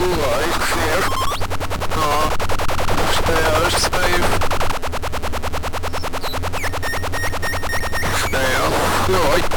life here. Uh, they are safe. They are good.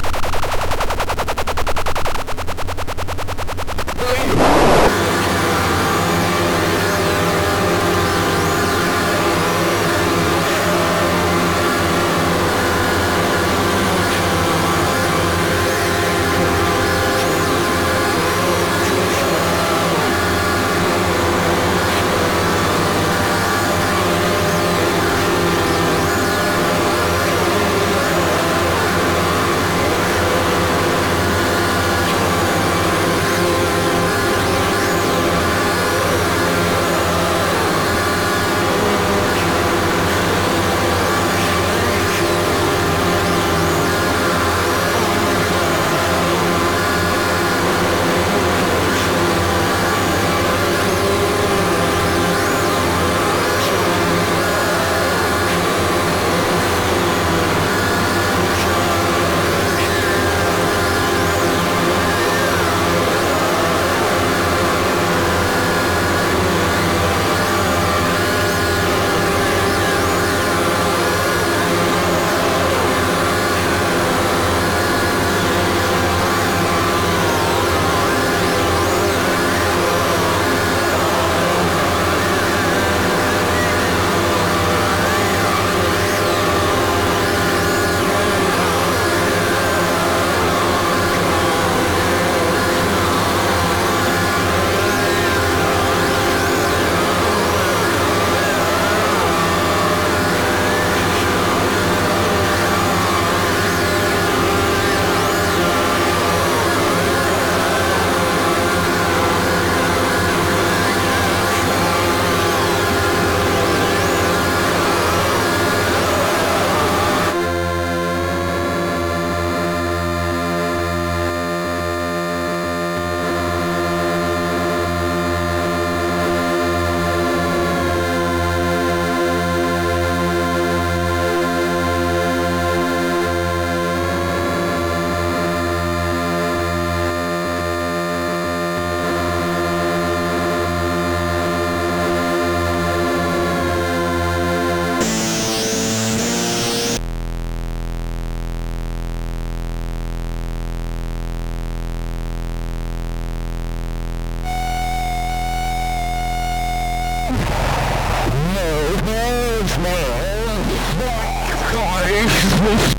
this.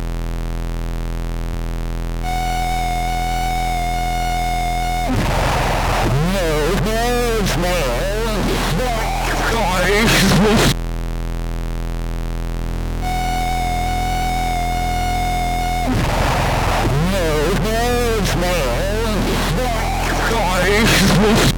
No, there's no. What is this? Christmas.